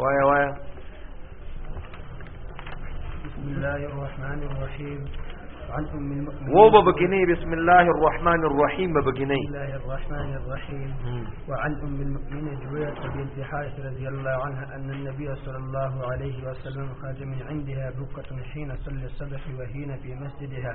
ويا ويا بسم الله الرحمن الرحيم عن أم المؤمنين وبا بسم الله الرحمن الرحيم بجنيه بسم الله الرحمن الرحيم وعن أم المؤمنين جويه بنت حارث رضي الله عنها أن النبي صلى الله عليه وسلم خرج من عندها بكة حين صلى الصبح وهين في مسجدها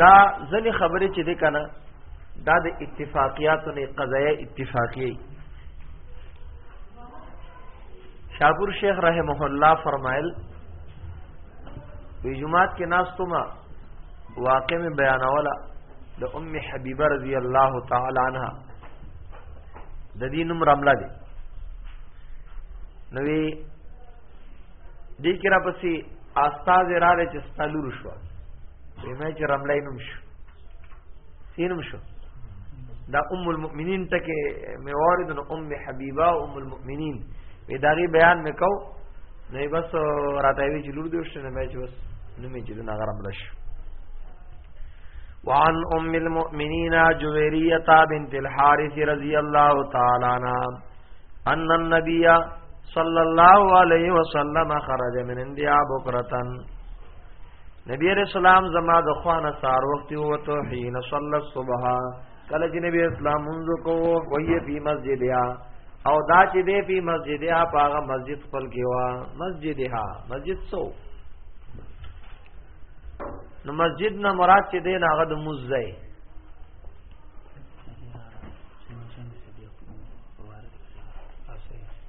دا ځنې خبرې چې دی کنه دا د اتفاقیاتو نه قضایه اتفاقیه شاپور شیخ رحمه الله فرمایل په جمعات کې ناس تما واقع می بیانولا د ام حبیبه رضی الله تعالی عنها د دې نوم رملا دی نوې دې کې را پسې استاد را دې چې ستالور شو یمه چې رملای نوم شو سینم شو دا ام المؤمنین ته کې مې وارد نو ام حبیبه ام المؤمنین وی داغي بیان مې کو نه بس راته وی چې لور دې شنه مې چې بس نو مې چې نه غرم لش وعن ام المؤمنین جویریه بنت الحارث رضی الله تعالی عنها ان النبي صلى الله عليه وسلم خرج من انديا بكره نبی علیہ السلام زما د خوانه سار وخت وته حين صلى الصبح کله چې نبی اسلام منځ کو وهي په مسجد یا او دا چې دی په مسجد یا پاغه مسجد خپل کې وا مسجد ها مسجد سو نو مسجد نه مراد چې دی ناغه د مزه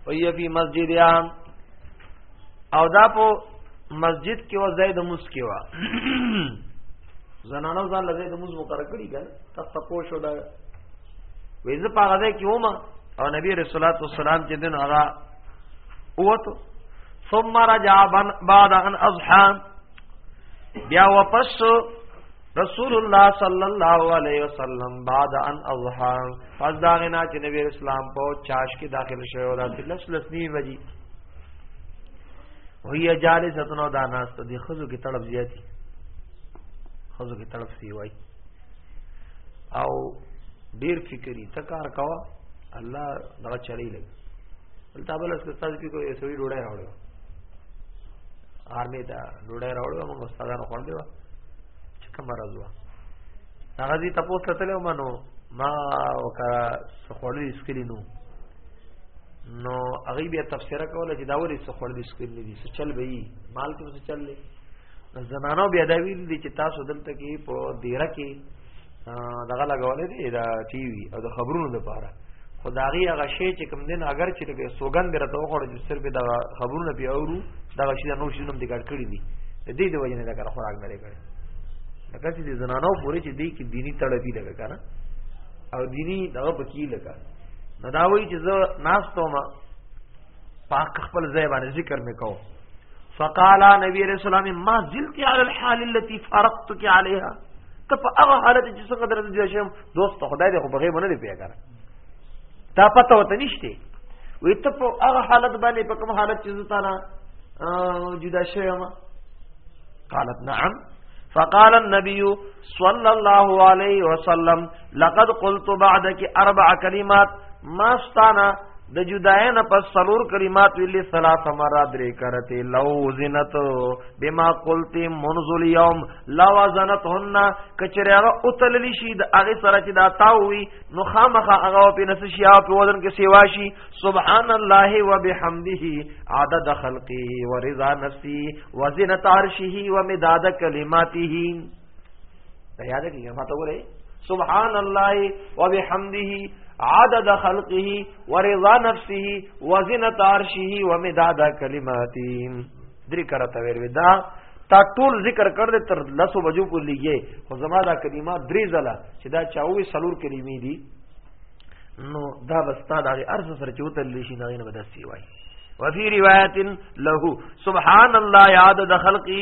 وی فی مسجد عام او دا په مسجد کې و زید مس کې و زنانو ځان لږه د موز مقرر کړی کنه تاسو پوه شو دا وې زه پاغه ده کې ومه او نبی رسول الله والسلام چې دین هغه اوته ثم رجع بعد ان اضحى بیا واپس رسول الله صلی الله علیه وسلم بعد ان اضحى پس دا غنا چې نبی اسلام په چاش کې داخل شوی او دا لس لس نی وجی وهي جالسه نو دا ناس ته دی خزو کې طلب زیاتی خزو کې طلب سی وای او ډیر فکری تکار کوا الله دا چلی لګ بل تابل اس کې تاسو کې کوئی سړي ډوړای راوړو آرمي ته ډوډۍ راوړو موږ استادانو خوړل دي چې کوم راز و هغه دې تاسو ته تلو منو ما وکا سخوړې سکرینو نو هغه بیا تفسیر کوله چې دا ولې سخوړې سکرین دي څه چل به یي مال کې څه چل لې زنانو بیا دا ویل دي چې تاسو دلته کې په دیره کې دغه لګولې دی دا ټي وي او د خبرونو لپاره خدایي هغه شی چې کوم دین اگر چې به سوګند راته وخوړ چې صرف دا خبرونه به اورو دا شی د نور شینم دګړ کړی دي د دې د وجه نه دا کار خوراک نه لري کړی لکه چې د زنانو پورې چې دې کې دینی تړپی لګا کنه او دینی دغه بکی لګا نو دا وایي چې زه ناس ته ما پاک خپل ځای باندې ذکر وکاو فقال نبی رسول الله ما زلت على الحال التي فرقتك عليها ته په هغه حالت چې څنګه درته جوړ شم دوست خدای دې خو بغیر باندې دی پیګر تا پته وته نشته وې ته په هغه حالت باندې په کوم حالت چې زتا نه جدا شوم قالت نعم فقال النبي صلى الله عليه وسلم لقد قلت بعدك اربع کلمات ما استانا د جداینه پس سلور کلمات ویلې ثلاثه مرا درې کرته لو زینت بما قلت منذ اليوم لا وزنتهن کچره هغه اوتللی شي د هغه سره چې دا تاوي نو خامخه هغه په نس شي او په وزن کې سیوا شي سبحان الله وبحمده عدد خلقي ورضا نفسي وزنت عرشه ومداد كلماته دا یاد کیږي ما ته وره سبحان الله وبحمده عدد خلقه ورضا نفسه وزنة عرشه ومداد کلماته درې کرته ویل دا تا ټول ذکر کړ دې تر لسو بجو پورې لګي خو زما دا کلمه درې ځله چې دا چاوي سلور کلمې دي نو دا بستا دا ارز سره چوتل لشي نه نه بدسي وای وفي روایت له سبحان الله عدد خلقي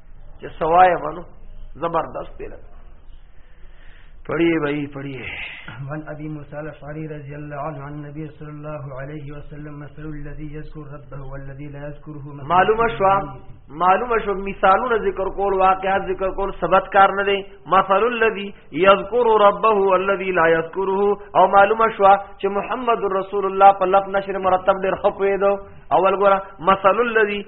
چې سوای منو زبردست دی پڑھیے بھائی پڑھیے من ابي موسى الاشعري رضي الله عنه عن النبي صلى الله عليه وسلم مثل الذي يذكر ربه والذي لا يذكره معلومه شو معلومه شو مثالونه ذکر کول واقعات ذکر کول ثبت کار نه دي مثل الذي يذكر ربه والذي لا يذكره او معلومه شو چې محمد رسول الله په لفظ نشر مرتب ډېر خپوي دو اول ګوره مثل الذي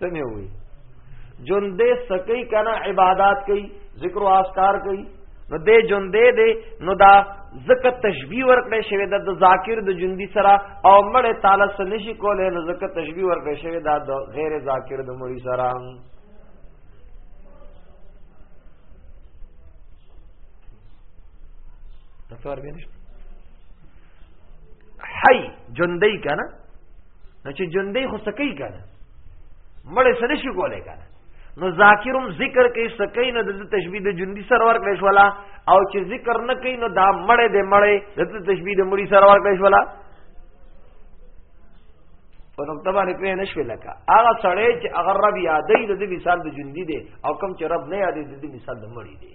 سمې وي جون دې سکی کنه عبادت کوي ذکر او اسکار کوي نو دې جون دې دې نو دا زکه تشبیه ورکړې شوی د ذاکر د جوندي سره او مړ تعالی سره نشي کولای نو زکه تشبیه ورکړې شوی دا د غیر ذاکر د مړي سره تفسیر به نشته حي جوندي کنه نو چې ژوندې خو سکی کنه مړ سره شي کولای کنه نو ذاکرم ذکر کوي سکی نو د تشبیه د ژوندې سره ور کړی شولا او چې ذکر نه کوي نو دا مړ دې مړ د تشبیه د مړي سره ور کړی شولا په نقطه باندې پوه نه شوې لکه هغه سړی چې هغه رب یادې د دې مثال د ژوندې دی او کم چې رب نه یادې د دې مثال د مړي دی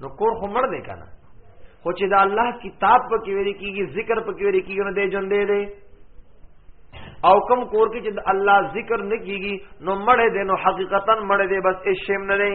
نو کور خو مړ دی کنه خو چې دا الله کتاب په کې ویل کېږي ذکر په کې ویل کېږي نو دې جون دی دی او کم کور کې چې الله ذکر نه کیږي نو مړ دی نو حقیقتا مړ دی بس هیڅ شیم نه دی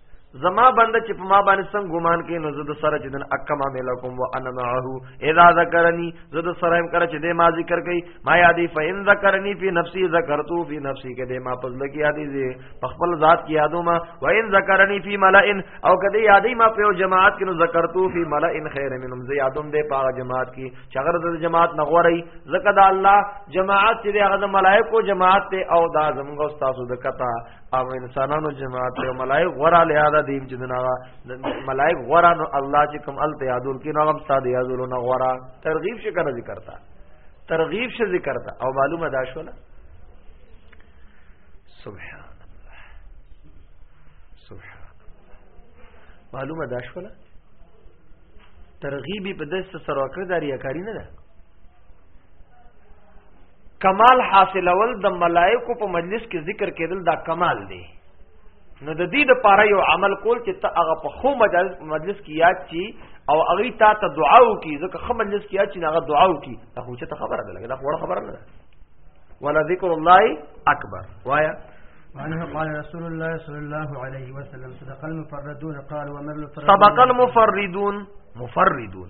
زما بنده چې په ما باندې څنګه ګمان کوي نو زه د سره چې دن اکما ملکم وانا معه اذا ذکرني زه د سره هم کړ چې دې ما ذکر کوي ما یادې فین ذکرني په نفسي ذکرتو په نفسي کې دې ما پس لګي یادې دې په خپل ذات کې یادو ما وین ذکرني په ملئن او کدی یادې ما په جماعت کې نو ذکرتو په ملئن خیر منهم زه یادوم دې په جماعت کې چې اگر د جماعت نه غوري زکه دا الله جماعت چې هغه ملائکه جماعت ته او دا زموږ استاد د کتا او انسانانو جماعت ته ملائک غرا له یاد دیم چې دنا ملائک غرا نو الله چې کوم ال تیادول کې نو هم ساده یادول نو غرا ترغیب شي کنه ذکر تا ترغیب شي ذکر تا او معلومه دا شوله سبحان الله سبحان الله معلومه دا شوله ترغیبی په دسته سره وکړه دا ریاکاری نه ده کمال حاصلول د ملائکو په مجلس کې ذکر کېدل دا کمال دی نو د دې د پاره یو عمل کول چې ته هغه په خو مجلس کې یاد چی او هغه تا ته دعا وکي ځکه خو مجلس کې یاد چی هغه دعا وکي دا خو چې ته خبره ده لګا دا خو خبره نه ده ولا ذکر الله اکبر وایا وعنه قال رسول الله صلى الله عليه وسلم صدق المفردون قال ومن سبق المفردون مفردون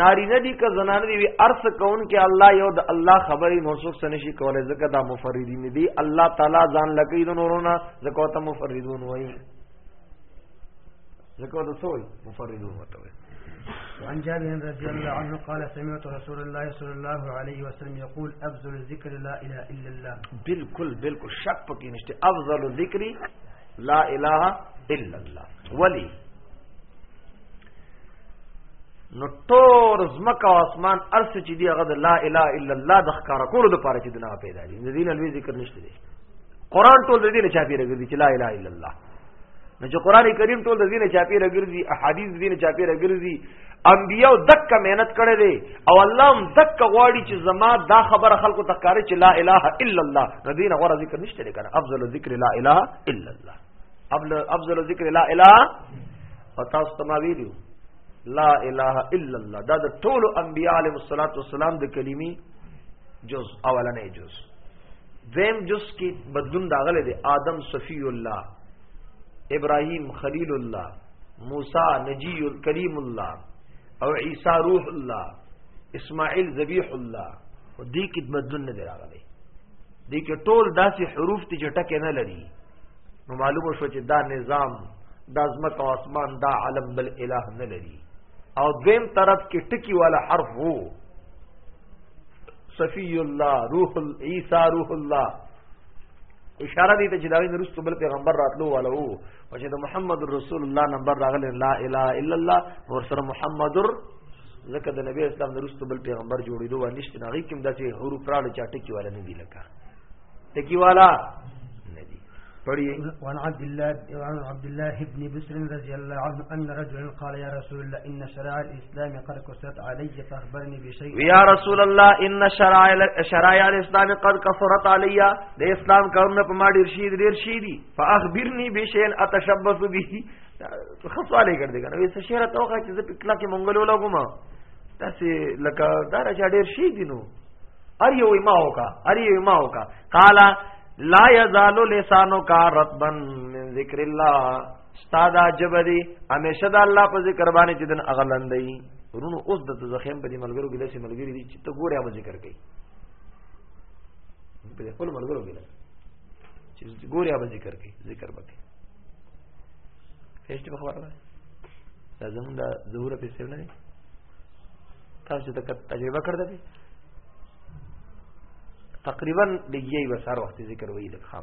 نارینه دي که زنانه دي ارس کون کې الله یو د الله خبرې نور څوک سن شي کولای ځکه دا مفردین دي الله تعالی ځان لکې د نورونه ځکه ته مفردون وایي ځکه ته سوې مفردون وته وایي وعن جابر رضي الله عنه قال سمعت رسول الله صلى الله عليه وسلم يقول افضل الذكر لا اله الا الله بالکل بالکل شک پکې نشته افضل الذكر لا اله الا الله ولي نو ټول زمکه او اسمان ارس چې دی هغه د لا اله الا الله د ښکارا کولو لپاره چې دنه پیدا دي د دین الوی ذکر نشته دی قران ټول د دین چاپی راګرځي چې لا اله الا الله نو چې قران کریم ټول د دین چاپی راګرځي احادیث د دین چاپی راګرځي انبیو دک مهنت کړي دي او الله هم دک غواړي چې زما دا خبره خلکو ته کاری چې لا اله الا الله د دین غوړه ذکر نشته دی کنه افضل ذکر لا اله الا الله افضل ذکر لا اله او تاسو ته ما ویلو لا اله الا الله دا د ټولو انبیاء علیهم الصلاۃ والسلام د کلمی جز اولنې جز دیم جز کې بدلون داغله دی آدم صفی الله ابراهیم خلیل الله موسی نجی کلیم الله او عیسی روح الله اسماعیل ذبیح الله او دې کې بدلون نه دی راغلی دې کې ټول داسې حروف دي چې ټکه نه لري نو معلومه شو چې دا نظام دا ځمکه او اسمان دا عالم بل اله نه لري او دویم طرف کې ټکی والا حرف وو صفی الله روح عیسی روح الله اشاره دي ته چې دا ویني رسول بل پیغمبر راتلو والو او چې د محمد رسول الله نمبر راغلی لا اله الا الله ور سره محمد ځکه د نبی اسلام نرسته بل پیغمبر جوړېدو و نشته نه غي کوم داسې حروف راړي چاټه کې والا نه دی لکه ټکی والا ندی پڑھی وان عبد الله وان عبد الله ابن بسر رضی الله عنه ان رجلا قال يا رسول الله ان شرع الاسلام قد كثرت علي فاخبرني بشيء يا رسول الله ان شرع شرع الاسلام قد كثرت علي د اسلام کارونه په ما ډیر شي ډیر شي دي فاخبرني بشيء اتشبث به خصواله کړ دې کنه وې څه شهرت اوخه چې زه په کلا کې منګلو لګوم تاسو لکه دا راځه ډېر شي دینو ار یو ما وکا ار یو ما وکا قال لا یزال لسانو کا رطبا من ذکر الله استاد جبدی همیشه د الله په ذکر باندې چې دن اغلندای ورونو اوس د زخیم په دې ملګرو کې لاسي ملګری دي چې ته ګوره هغه ذکر کوي په خپل ملګرو کې چې ګوریا به ذکر کوي ذکر وکړي فیشت به خبره ده دا زمونږ د ظهور په سر نه دی تاسو ته تجربه کړل دي تقریبا لګیای به سار وخت ذکر وی لکه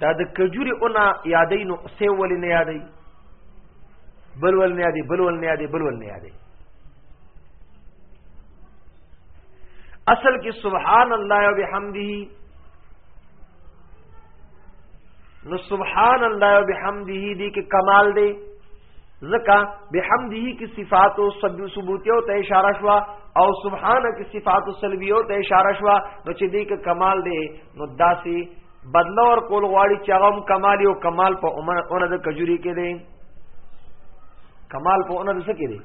دا د کجوري اونا یادې نو سه ولې نه یادې بل ول نه یادې بل ول نه یادې بل ول نه یادې اصل کې سبحان الله او بحمده نو سبحان الله او بحمده دې کې کمال دی ځکه بحمده کې صفات او ثبوتیو ته اشاره شو او سبحانه کې صفات او سلبیو ته اشاره شو نو چې دې کې کمال دی نو داسي بدلو ور کول غواړي چې هغه کمال یو کمال په عمر اون د کجوري کې دی کمال په اون د څه کې دی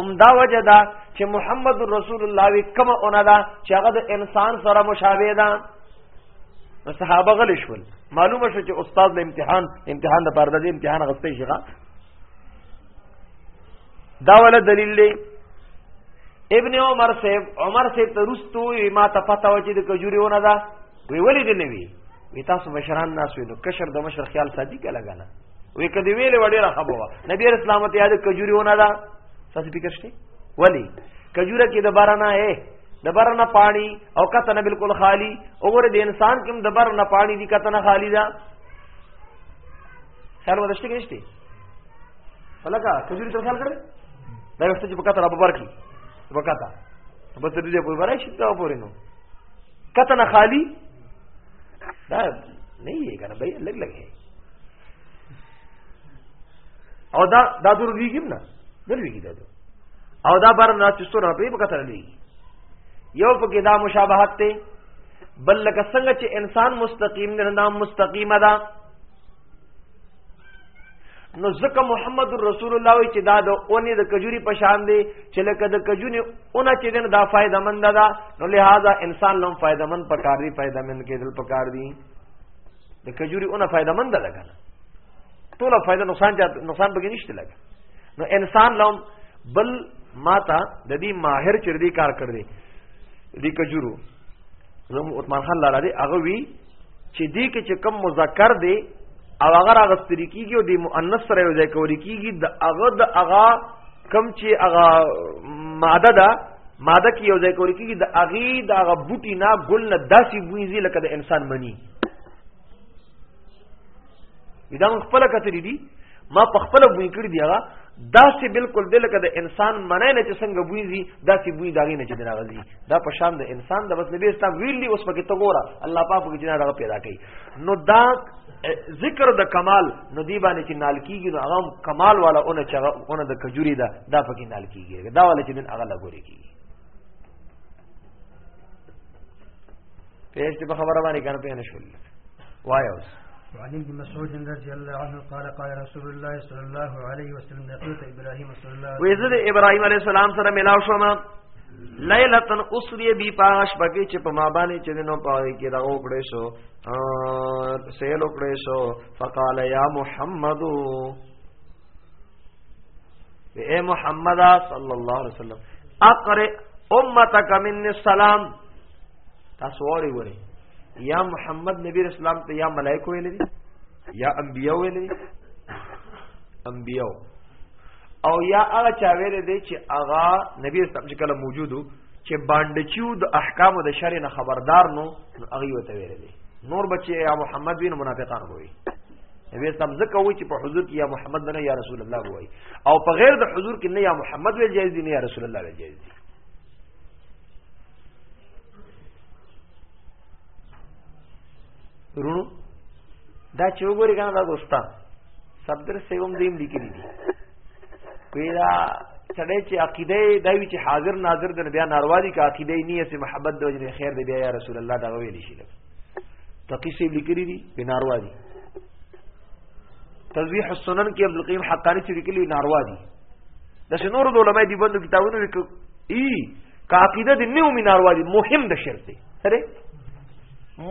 عمدا وجه دا چې محمد رسول الله وی کما اون دا چې هغه د انسان سره مشابه ده نو صحابه غلی شول معلومه شو چې استاد له امتحان امتحان د پاره د امتحان غستې شيغه دا ول دلیل دی ابن عمر صاحب عمر صاحب ترستو ما ته پتا و چې د کجوريونه دا وی ولې دی نه وی وی تاسو مشران ناس وینو کشر د مشر خیال صادق لګا نه وی کدی ویل وړي را خبره نبی رسول الله ته یاد کجوريونه دا تاسو فکر شته ولی کجوره کې د بارانه اے د بر نه پانی او کته نه بالکل خالی وګوره د انسان کوم د بر نه پانی دي کته نه خالی ده خیال ودشته کې نشته ولکه کجوري تر خیال کړې دا وخت چې په کته را ببر کی په کته بس دې په برای شي دا پورې نو کته نه خالی دا نه یې کنه به لګ لګ هي او دا دا دور لویږي نه نه لویږي دا او دا بار نه چې ستو نه په بکته لویږي یو پکې دا مشابهت ته بل لکه څنګه چې انسان مستقیم نه نام مستقیم ده نو ځکه محمد رسول الله وی چې دا د اونې د کجوري په شان دی چې لکه د کجونې اونه چې دنه دا فائدہ مند ده نو لہذا انسان لوم فائدہ مند پکار دی فائدہ مند کېدل پکار دی د کجوري اونه فائدہ مند ده کنه ټول فائدہ نقصان جات نقصان به نشته لګ نو انسان لوم بل ماتا د دې ماهر چر دې کار کړ دې دې کجورو زمو عثمان خان لاله دې هغه وی چې دې کې چې کم مذکر دې او هغه راغستری کیږي او د مؤنث سره یو ځای کوي کیږي د هغه د هغه کم چې هغه ماده ده ماده کې یو ځای کول کېږي د اغي د هغه بوټي نه ګل نه داسې بوینځي لکه د انسان منی دا موږ خپل کتلی دي ما په خپل بوی کړی دی هغه داسې بالکل د لکه د انسان منی نه چې څنګه بوینځي داسې بوی داغې نه چې دراغځي دا په شان د انسان د بس نبی اسلام ویلی اوس پکې ته ګوره الله پاک کې جنا دغه پیدا کړي نو دا ذکر د کمال نو دی باندې چې نال کیږي نو هغه کمال والا اونه چې اونه د کجوري ده دا پکې نال کیږي دا والا چې دن هغه لګوري کیږي پیش په خبره باندې کنه پیښ نشول وای اوس وعن ابن مسعود رضي الله عنه قال قال رسول الله صلى الله عليه وسلم لقيت ابراهيم صلى الله عليه وسلم ويزد ابراهيم عليه السلام سره ملاو شوم لیلتن اسری بی پاش پکې چې په ما باندې چې نو پاره کې دا وکړې شو سیل وکړې شو فقال یا محمد اے محمد صلی الله علیه وسلم اقرئ امتک من السلام تاسو وری وری یا محمد نبی رسول الله ته یا ملائکه ویل دي یا انبیاء ویل دي انبیاء او یا هغه چا ویل دي چې هغه نبی رسول الله کله موجودو چې باندچیو د احکام د شرع نه خبردار نو هغه وته ویل دي نور بچي یا محمد وین منافقان وي نبی اسلام زکه وی چې په حضور کې یا محمد نه یا رسول الله وای او په غیر د حضور کې نه یا محمد ویل جایز دي نه یا رسول الله ویل جایز دي رونو دا چې وګوري کنه دا دوستا صدر سیوم دیم لیکلي دي ویرا سړی چې عقیده دا وی چې حاضر ناظر د بیا ناروا دي که عقیده نیه سي محبت د وجه خیر دی بیا یا رسول الله دا ویل شي تقی سی لیکلی دي په ناروا دي تزویح السنن کې ابن القیم حقانی چې لیکلی ناروا دي د شنور د علماء دی بندو کتابونو لیکو ای کا عقیده دې نیو می ناروا دي مهم د شرط دی سره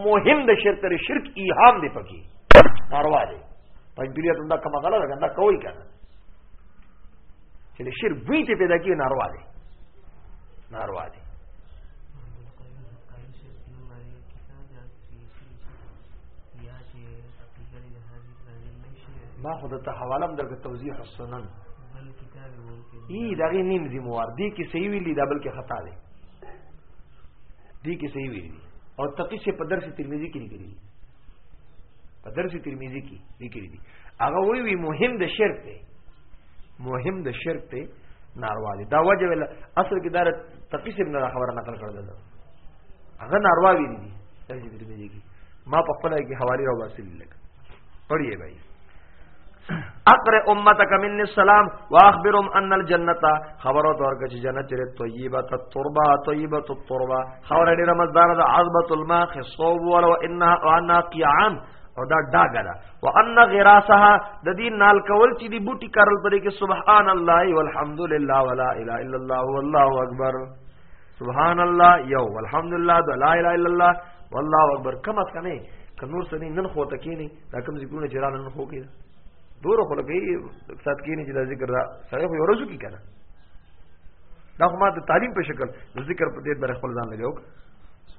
مهم د شرط لري شرک ایهام دی پکې ناروا دی پنځپیریا ته دا کومه غلطه ده دا کوي کنه چې د شرک بوی ته پیدا کیږي ناروا دي ناروا دي ما خو د ته حوالم درګه توضیح السنن ای دغه نیم ذمہوار دی کې صحیح ویلی دا بلکې خطا دی دی کې صحیح ویلی او تقی سے په درس ترمذی کې لري په درس ترمذی کې لیکلي دي هغه وی وی مهم د شرک دی مهم د شرک دی ناروا دي دا وجه ویل اصل کې دا تقیس ابن خبره نقل کړل دا هغه ناروا وی دي درس ترمذی کې ما په خپل کې حواله او واسل لګ پڑھیے بھائی اقر امتک من السلام واخبرهم ان الجنه خبرو تور کچ جنت چر طیبه التربه طیبه التربه خبر ډیر مزدار د عذبۃ الماء خصوب ولو انها وانا قیعان او دا ډاګه ده وان غراسها د دې نال کول چې دی بوټي کارل پرې کې سبحان الله والحمد لله ولا اله الا الله والله اکبر سبحان الله یو والحمدلله د لا اله الا الله والله اکبر کم اس کنه ک نور سني نن خو تکینی دا کم ذکرونه چې را نن خو کې دور خو لګي سات کینی چې دا ذکر دا سره خو ورځو کې کنه دا خو ما د تعلیم په شکل ذکر په دې بر خپل ځان لګیو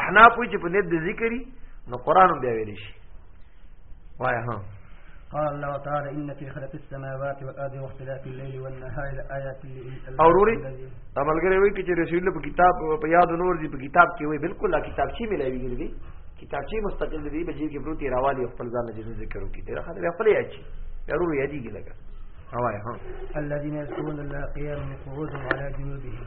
احناف وی چې په نیت د ذکرې نو قران بیا ویل شي وای ها قال الله تعالى ان في خلق السماوات والارض واختلاف الليل والنهار لآيات اوروري املګری وی چې رسول الله په کتاب په یاد نور دی په کتاب کې وی بالکل لا کتاب شي ملایوي ګرځي کتاب شي مستقل دی به جیب کې پروتي راوالي خپل ځان جن ذکر وکړي دا خاطر خپل یې اچي ضرور یې دیږي لګا هواي ها الذين يذكرون الله قياما وقعودا على جنوبهم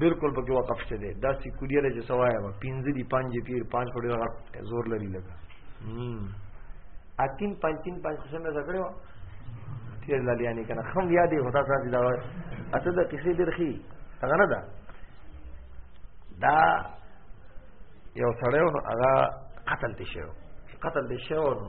بالکل پکې وقف شته دی دا سی کوډیر چې سوایا و پنځه دی پنځ پیر پنځ پړې غټ زور لري لګا اتین پنځ تین پنځ قسم نه زګړې و تیر لالی یعنی کنه خم یادې هدا ساتي دا اته د قصې درخي هغه نه ده دا یو سړیو نو هغه قتل دي شو قتل دي شو نو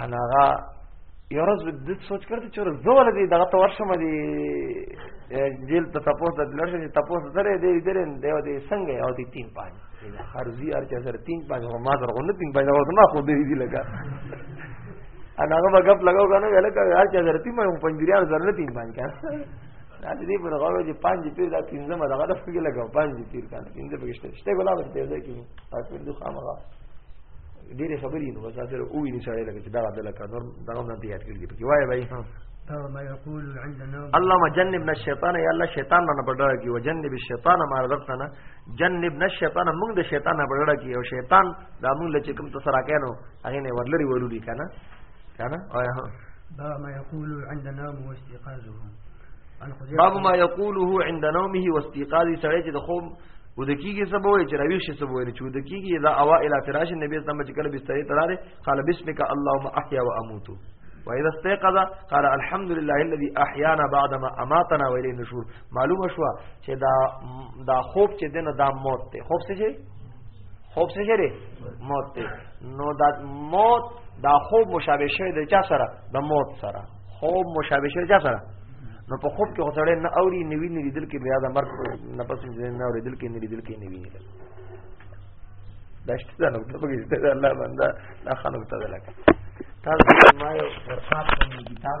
هغه یو ورځ د سوچ کړی چې ورځ زول دی دغه تور شم دی جیل ته تاسو د لړشه چې تاسو درې دې درې دی او دې څنګه او دې تین پاج خرزي ار چې سره تین پاج ما سره غو نه تین پاج او ما خو دې دې لگا انا هغه بغپ لگاو کنه لکه هر چې سره تین پاج پنځګریان سره نه تین پاج کنه دا دې پر غوړو چې پنځ پیر دا پنځه ما دغه فکر لګاو پنځ پیر کنه پنځه پکشته شته ګلاب دې دې کې پاتې دوه خامغه ډېرې خبرې نو بس اخر او ویني سړی لکه چې دا عبد الله کانور دا هم نه یاد کړی پکې وای وای ها اللهم جنبنا الشیطان یا الله شیطان نه پړړه کی وجنب الشیطان ما رزقتنا جنبنا الشیطان موږ د شیطان نه پړړه کی او شیطان دا موږ لچ کوم ته سره کینو هغه نه ورلری ورولي کنه کنه او ها دا ما یقول عند نوم واستيقاظه باب ما یقوله عند نومه واستيقاظه سړی چې د خوب و د کیږي څه بوي چې راوي شي څه بوي چې و د کیږي دا اوا اله فراش نبی صلی الله علیه وسلم چې کله بسترې تراله قال بسمک اللهم احیا و اموت و اذا استيقظ قال الحمد لله الذي احيانا بعد ما اماتنا و الیه نشور معلومه شو چې دا دا خوب چې دنه دا موت ته خوب څه شي خوب څه شي موت ته نو دا موت دا خوب مشابه شوی د چا سره د موت سره خوب مشابه شوی چا سره نو په خوب کې غوړې نه اوري نوی نه لیدل کې بیا د مرګ نه پس نه اوري دل کې نه لیدل کې نوی نه داشته نو ته بګی ته الله بندا لا خلق ته لکه تاسو ما یو ورته کتاب